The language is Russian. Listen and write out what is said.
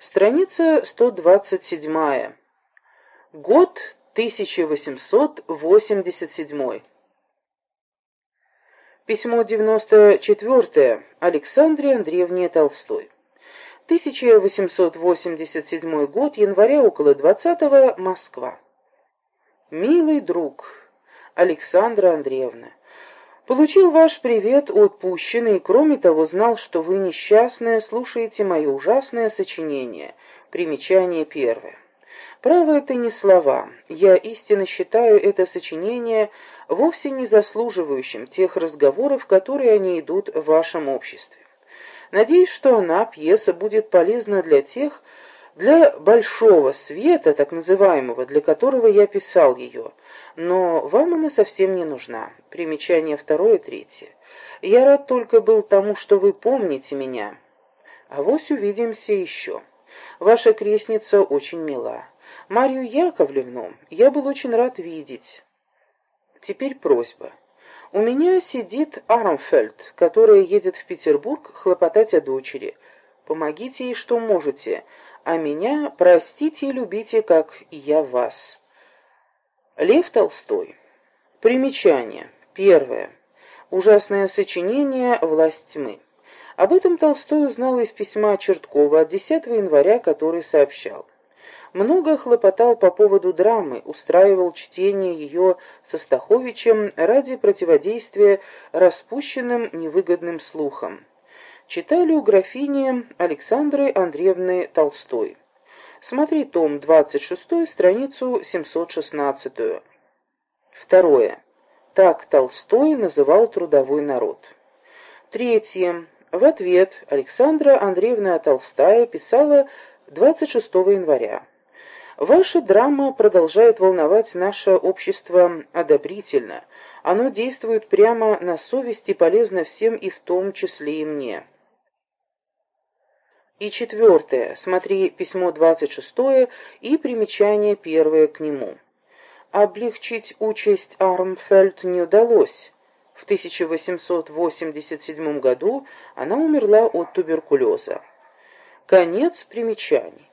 Страница 127. Год 1887. Письмо 94 Александре Андреевне Толстой. 1887 год, января около 20 Москва. Милый друг Александра Андреевна, получил ваш привет отпущенный и, кроме того, знал, что вы несчастная, слушаете мое ужасное сочинение. Примечание первое. Право это не слова. Я истинно считаю это сочинение вовсе не заслуживающим тех разговоров, которые они идут в вашем обществе. Надеюсь, что она, пьеса, будет полезна для тех, для большого света, так называемого, для которого я писал ее, но вам она совсем не нужна. Примечание второе и третье. Я рад только был тому, что вы помните меня. А вось увидимся еще. Ваша крестница очень мила. Марию Яковлевну я был очень рад видеть. Теперь просьба. У меня сидит Армфельд, которая едет в Петербург хлопотать о дочери. Помогите ей, что можете, а меня простите и любите, как я вас. Лев Толстой. Примечание. Первое. Ужасное сочинение «Власть тьмы». Об этом Толстой узнал из письма Черткова от 10 января, который сообщал. Много хлопотал по поводу драмы, устраивал чтение ее со Стаховичем ради противодействия распущенным невыгодным слухам. Читали у графини Александры Андреевны Толстой. Смотри том 26, страницу 716. Второе. Так Толстой называл трудовой народ. Третье. В ответ Александра Андреевна Толстая писала 26 января. Ваша драма продолжает волновать наше общество одобрительно. Оно действует прямо на совесть и полезно всем и в том числе и мне. И четвертое. Смотри письмо 26 и примечание первое к нему. Облегчить участь Армфельд не удалось. В 1887 году она умерла от туберкулеза. Конец примечаний.